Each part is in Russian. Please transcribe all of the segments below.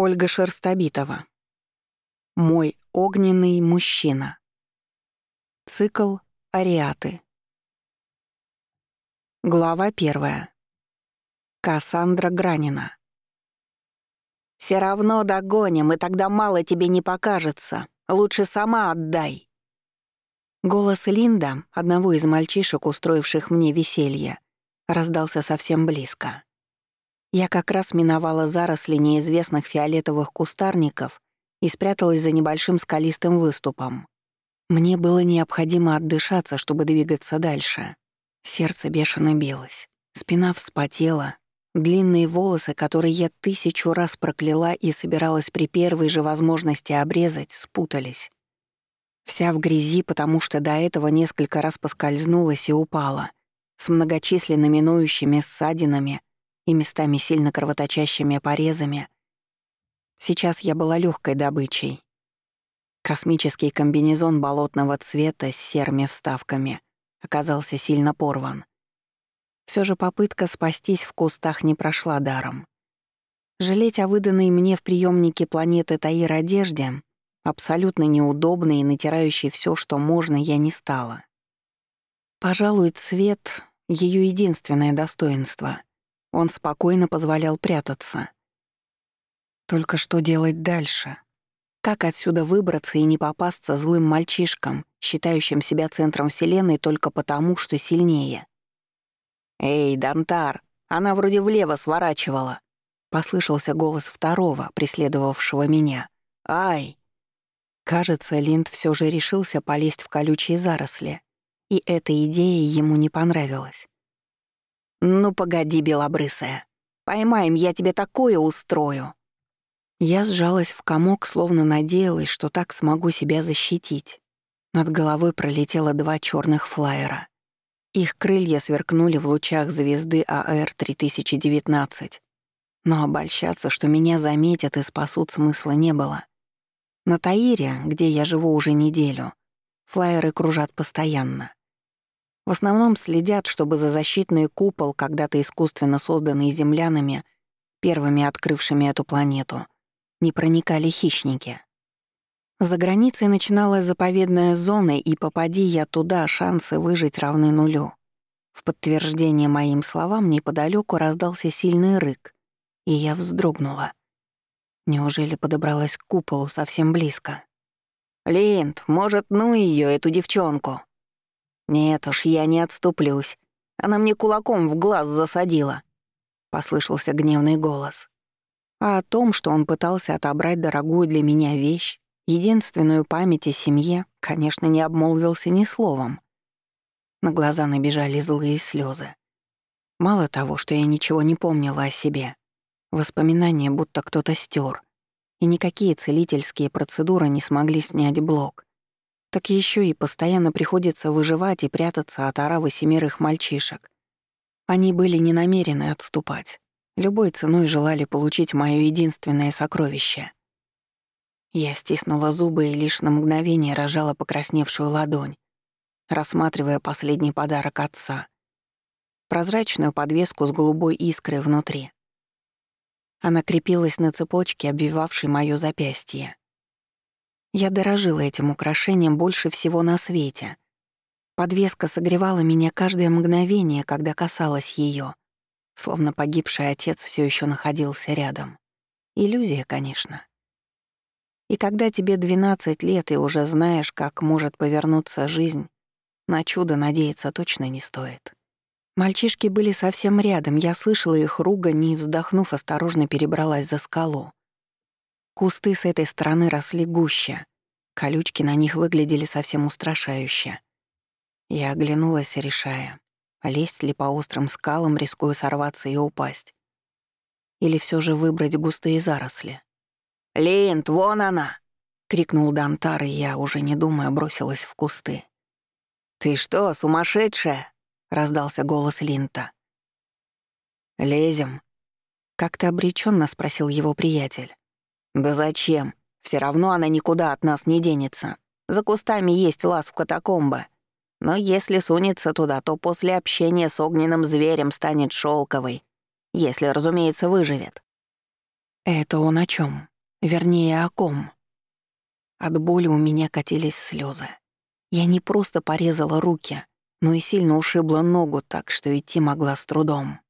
Ольга Шерстобитова. Мой огненный мужчина. Цикл Ариаты. Глава первая. Кассандра Гранина. «Все равно догоним, и тогда мало тебе не покажется. Лучше сама отдай». Голос Линда, одного из мальчишек, устроивших мне веселье, раздался совсем близко. Я как раз миновала заросли неизвестных фиолетовых кустарников и спряталась за небольшим скалистым выступом. Мне было необходимо отдышаться, чтобы двигаться дальше. Сердце бешено билось, спина вспотела, длинные волосы, которые я тысячу раз прокляла и собиралась при первой же возможности обрезать, спутались. Вся в грязи, потому что до этого несколько раз поскользнулась и упала, с многочисленными ноющими ссадинами — и местами сильно кровоточащими порезами. Сейчас я была легкой добычей. Космический комбинезон болотного цвета с серыми вставками оказался сильно порван. Все же попытка спастись в кустах не прошла даром. Жалеть о выданной мне в приемнике планеты Таир одежде, абсолютно неудобной и натирающей все, что можно, я не стала. Пожалуй, цвет — ее единственное достоинство. Он спокойно позволял прятаться. Только что делать дальше? Как отсюда выбраться и не попасться злым мальчишкам, считающим себя центром Вселенной только потому, что сильнее? «Эй, Дантар, она вроде влево сворачивала», — послышался голос второго, преследовавшего меня. «Ай!» Кажется, Линд все же решился полезть в колючие заросли, и эта идея ему не понравилась. «Ну погоди, белобрысая. Поймаем, я тебе такое устрою». Я сжалась в комок, словно надеялась, что так смогу себя защитить. Над головой пролетело два черных флайера. Их крылья сверкнули в лучах звезды АР-3019. Но обольщаться, что меня заметят и спасут, смысла не было. На Таире, где я живу уже неделю, флайеры кружат постоянно. В основном следят, чтобы за защитный купол, когда-то искусственно созданный землянами, первыми открывшими эту планету, не проникали хищники. За границей начиналась заповедная зона, и попади я туда, шансы выжить равны нулю. В подтверждение моим словам неподалеку раздался сильный рык, и я вздрогнула. Неужели подобралась к куполу совсем близко? «Линд, может, ну ее, эту девчонку?» «Нет уж, я не отступлюсь. Она мне кулаком в глаз засадила», — послышался гневный голос. А о том, что он пытался отобрать дорогую для меня вещь, единственную память о семье, конечно, не обмолвился ни словом. На глаза набежали злые слезы. Мало того, что я ничего не помнила о себе, воспоминания будто кто-то стер, и никакие целительские процедуры не смогли снять блок так еще и постоянно приходится выживать и прятаться от оравы семерых мальчишек. Они были не намерены отступать. Любой ценой желали получить мое единственное сокровище. Я стиснула зубы и лишь на мгновение рожала покрасневшую ладонь, рассматривая последний подарок отца. Прозрачную подвеску с голубой искрой внутри. Она крепилась на цепочке, обвивавшей моё запястье. Я дорожила этим украшением больше всего на свете. Подвеска согревала меня каждое мгновение, когда касалась ее, словно погибший отец все еще находился рядом. Иллюзия, конечно. И когда тебе 12 лет и уже знаешь, как может повернуться жизнь, на чудо надеяться точно не стоит. Мальчишки были совсем рядом, я слышала их ругань и, вздохнув, осторожно перебралась за скалу. Кусты с этой стороны росли гуще. Колючки на них выглядели совсем устрашающе. Я оглянулась, решая, лезть ли по острым скалам, рискуя сорваться и упасть. Или все же выбрать густые заросли. «Линд, вон она!» — крикнул Дантар, и я, уже не думая, бросилась в кусты. «Ты что, сумасшедшая?» — раздался голос Линта. «Лезем?» — как-то обреченно спросил его приятель. «Да зачем? Все равно она никуда от нас не денется. За кустами есть лаз в катакомбы. Но если сунется туда, то после общения с огненным зверем станет шелковой. Если, разумеется, выживет». «Это он о чем? Вернее, о ком. От боли у меня катились слезы. Я не просто порезала руки, но и сильно ушибла ногу так, что идти могла с трудом.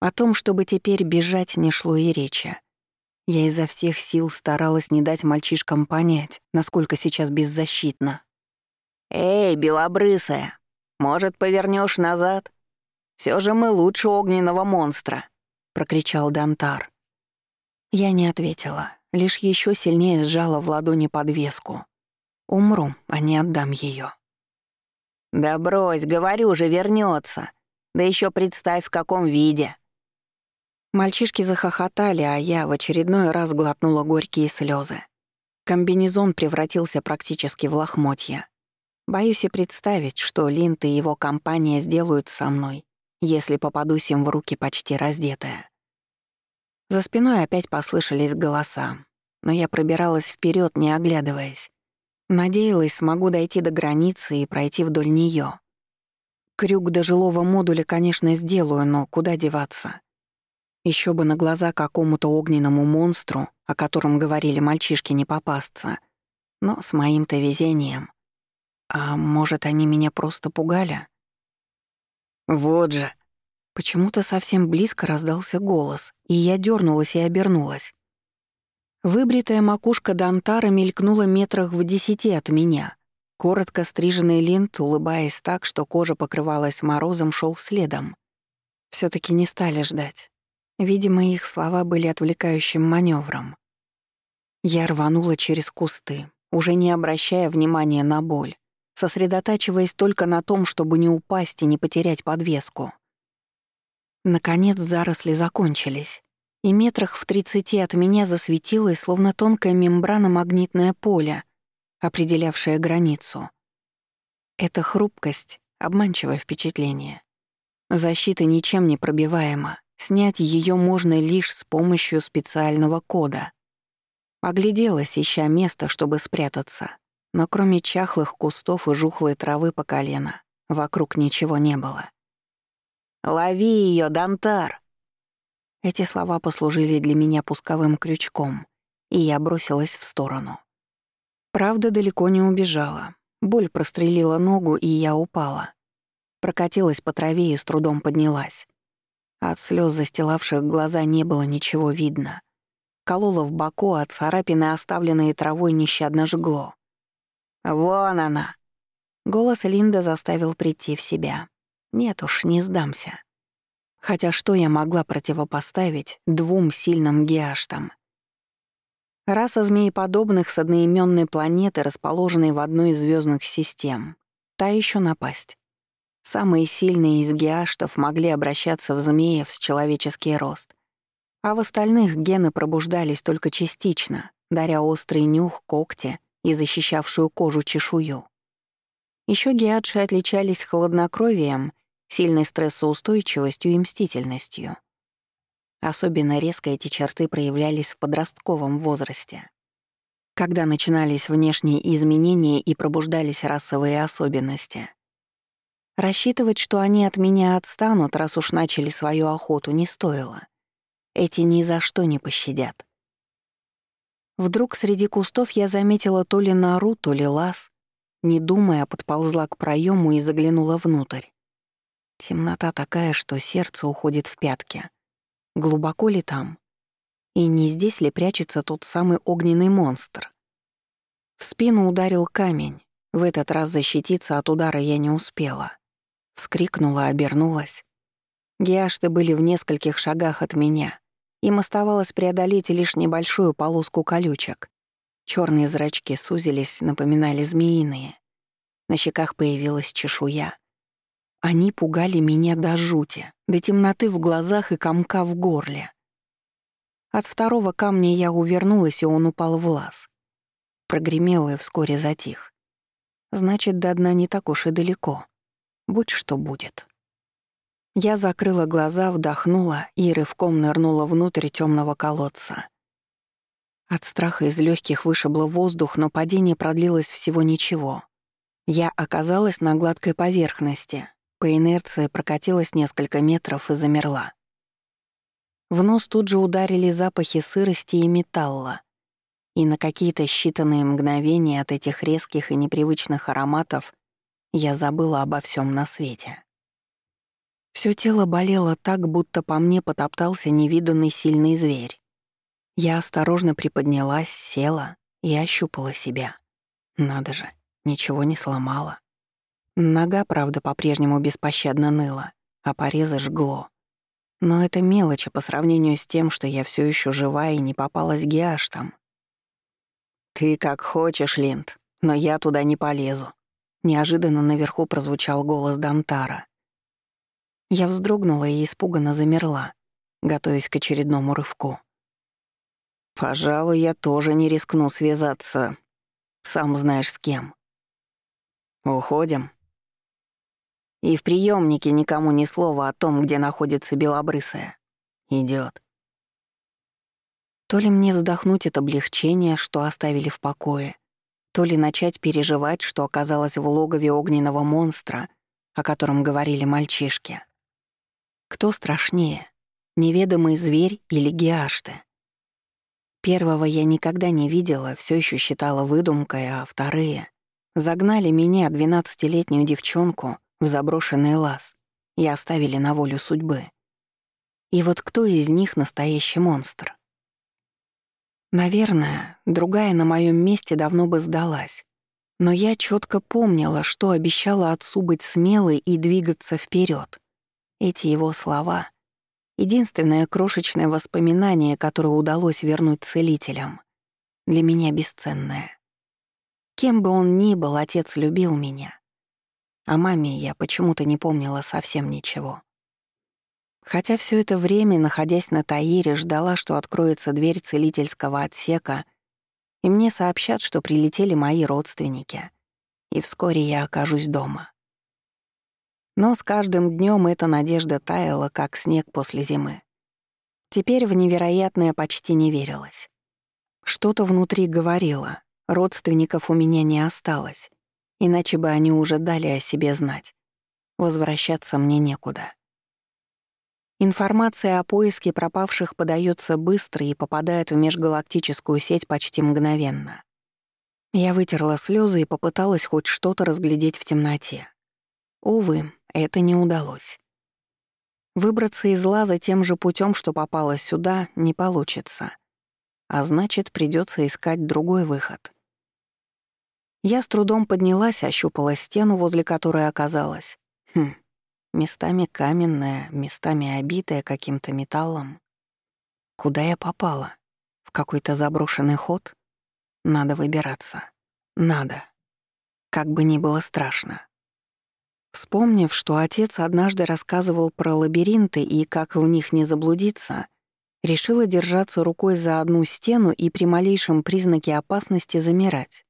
О том, чтобы теперь бежать, не шло и речи. Я изо всех сил старалась не дать мальчишкам понять, насколько сейчас беззащитна. «Эй, белобрысая, может, повернешь назад? Все же мы лучше огненного монстра», — прокричал Дантар. Я не ответила, лишь еще сильнее сжала в ладони подвеску. Умру, а не отдам ее. «Да брось, говорю же, вернется. Да еще представь, в каком виде». Мальчишки захохотали, а я в очередной раз глотнула горькие слезы. Комбинезон превратился практически в лохмотья. Боюсь и представить, что Линд и его компания сделают со мной, если попадусь им в руки почти раздетая. За спиной опять послышались голоса, но я пробиралась вперед, не оглядываясь. Надеялась, смогу дойти до границы и пройти вдоль нее. Крюк до жилого модуля, конечно, сделаю, но куда деваться? Еще бы на глаза какому-то огненному монстру, о котором говорили мальчишки, не попасться. Но с моим-то везением. А может, они меня просто пугали? Вот же. Почему-то совсем близко раздался голос, и я дернулась и обернулась. Выбритая макушка Дантара мелькнула метрах в десяти от меня. Коротко стриженный лент, улыбаясь так, что кожа покрывалась морозом, шел следом. все таки не стали ждать. Видимо, их слова были отвлекающим маневром. Я рванула через кусты, уже не обращая внимания на боль, сосредотачиваясь только на том, чтобы не упасть и не потерять подвеску. Наконец заросли закончились и метрах в тридцати от меня засветилось, словно тонкая мембрана магнитное поле, определявшее границу. Эта хрупкость — обманчивое впечатление. Защита ничем не пробиваема, снять ее можно лишь с помощью специального кода. Огляделась, ища место, чтобы спрятаться, но кроме чахлых кустов и жухлой травы по колено, вокруг ничего не было. «Лови ее, Дантар!» Эти слова послужили для меня пусковым крючком, и я бросилась в сторону. Правда, далеко не убежала. Боль прострелила ногу, и я упала. Прокатилась по траве и с трудом поднялась. От слез, застилавших глаза, не было ничего видно. Колола в боку, от царапины, оставленные травой, нещадно жгло. «Вон она!» Голос Линда заставил прийти в себя. «Нет уж, не сдамся». Хотя что я могла противопоставить двум сильным геаштам? Раса змееподобных с одноименной планеты, расположенной в одной из звездных систем. Та еще напасть. Самые сильные из геаштов могли обращаться в змеев с человеческий рост. А в остальных гены пробуждались только частично, даря острый нюх, когти и защищавшую кожу чешую. Еще геадши отличались хладнокровием сильной стрессоустойчивостью и мстительностью. Особенно резко эти черты проявлялись в подростковом возрасте, когда начинались внешние изменения и пробуждались расовые особенности. Рассчитывать, что они от меня отстанут, раз уж начали свою охоту, не стоило. Эти ни за что не пощадят. Вдруг среди кустов я заметила то ли нору, то ли лаз. Не думая, подползла к проему и заглянула внутрь. Темнота такая, что сердце уходит в пятки. Глубоко ли там? И не здесь ли прячется тот самый огненный монстр? В спину ударил камень. В этот раз защититься от удара я не успела. Вскрикнула, обернулась. Геашты были в нескольких шагах от меня. Им оставалось преодолеть лишь небольшую полоску колючек. Черные зрачки сузились, напоминали змеиные. На щеках появилась чешуя. Они пугали меня до жути, до темноты в глазах и комка в горле. От второго камня я увернулась, и он упал в лаз. Прогремел и вскоре затих. Значит, до дна не так уж и далеко. Будь что будет. Я закрыла глаза, вдохнула и рывком нырнула внутрь темного колодца. От страха из легких вышибло воздух, но падение продлилось всего ничего. Я оказалась на гладкой поверхности, по инерции прокатилась несколько метров и замерла. В нос тут же ударили запахи сырости и металла. и на какие-то считанные мгновения от этих резких и непривычных ароматов я забыла обо всем на свете. Всё тело болело так, будто по мне потоптался невиданный сильный зверь. Я осторожно приподнялась, села и ощупала себя. Надо же, ничего не сломала. Нога, правда, по-прежнему беспощадно ныла, а порезы жгло. Но это мелочи по сравнению с тем, что я все еще жива и не попалась геаштам. «Ты как хочешь, Линд, но я туда не полезу», Неожиданно наверху прозвучал голос Дантара. Я вздрогнула и испуганно замерла, готовясь к очередному рывку. «Пожалуй, я тоже не рискну связаться, сам знаешь с кем. Уходим?» И в приемнике никому ни слова о том, где находится белобрысая. Идет. То ли мне вздохнуть от облегчения, что оставили в покое, то ли начать переживать, что оказалось в логове огненного монстра, о котором говорили мальчишки. Кто страшнее, неведомый зверь или геашты? Первого я никогда не видела, все еще считала выдумкой, а вторые загнали меня, двенадцатилетнюю девчонку, в заброшенный лаз и оставили на волю судьбы. И вот кто из них настоящий монстр? Наверное, другая на моем месте давно бы сдалась. Но я четко помнила, что обещала отцу быть смелой и двигаться вперед. Эти его слова — единственное крошечное воспоминание, которое удалось вернуть целителям. Для меня бесценное. Кем бы он ни был, отец любил меня. О маме я почему-то не помнила совсем ничего. Хотя все это время, находясь на Таире, ждала, что откроется дверь целительского отсека, и мне сообщат, что прилетели мои родственники, и вскоре я окажусь дома. Но с каждым днем эта надежда таяла, как снег после зимы. Теперь в невероятное почти не верилось. Что-то внутри говорило, родственников у меня не осталось, иначе бы они уже дали о себе знать. Возвращаться мне некуда. Информация о поиске пропавших подается быстро и попадает в межгалактическую сеть почти мгновенно. Я вытерла слезы и попыталась хоть что-то разглядеть в темноте. Увы, это не удалось. Выбраться из лаза тем же путем, что попало сюда, не получится. А значит, придется искать другой выход. Я с трудом поднялась, ощупала стену, возле которой оказалась. Хм, Местами каменная, местами обитая каким-то металлом. Куда я попала? В какой-то заброшенный ход? Надо выбираться. Надо. Как бы ни было страшно. Вспомнив, что отец однажды рассказывал про лабиринты и как в них не заблудиться, решила держаться рукой за одну стену и при малейшем признаке опасности замирать.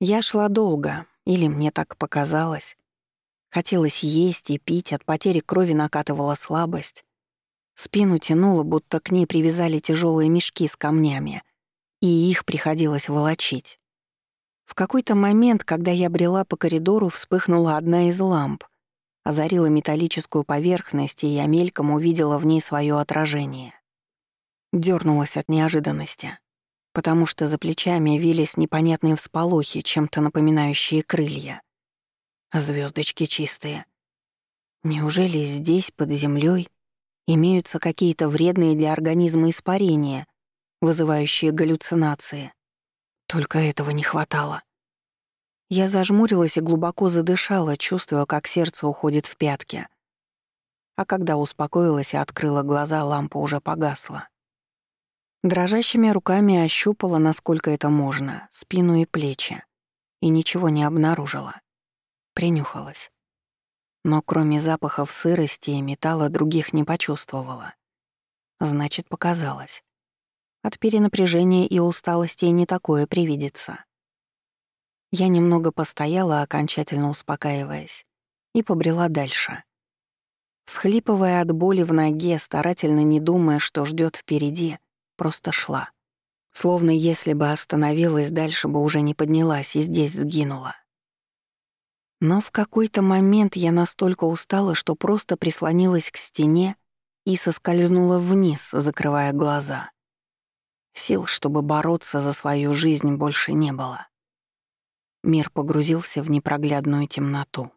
Я шла долго, или мне так показалось, Хотелось есть и пить, от потери крови накатывала слабость. Спину тянуло, будто к ней привязали тяжелые мешки с камнями, и их приходилось волочить. В какой-то момент, когда я брела по коридору, вспыхнула одна из ламп, озарила металлическую поверхность, и я мельком увидела в ней свое отражение. Дёрнулась от неожиданности, потому что за плечами вились непонятные всполохи, чем-то напоминающие крылья. Звездочки чистые. Неужели здесь, под землей, имеются какие-то вредные для организма испарения, вызывающие галлюцинации? Только этого не хватало. Я зажмурилась и глубоко задышала, чувствуя, как сердце уходит в пятки. А когда успокоилась и открыла глаза, лампа уже погасла. Дрожащими руками ощупала, насколько это можно, спину и плечи, и ничего не обнаружила. Принюхалась. Но кроме запахов сырости и металла других не почувствовала. Значит, показалось. От перенапряжения и усталости не такое привидится. Я немного постояла, окончательно успокаиваясь, и побрела дальше. Схлипывая от боли в ноге, старательно не думая, что ждет впереди, просто шла. Словно если бы остановилась, дальше бы уже не поднялась и здесь сгинула. Но в какой-то момент я настолько устала, что просто прислонилась к стене и соскользнула вниз, закрывая глаза. Сил, чтобы бороться за свою жизнь, больше не было. Мир погрузился в непроглядную темноту.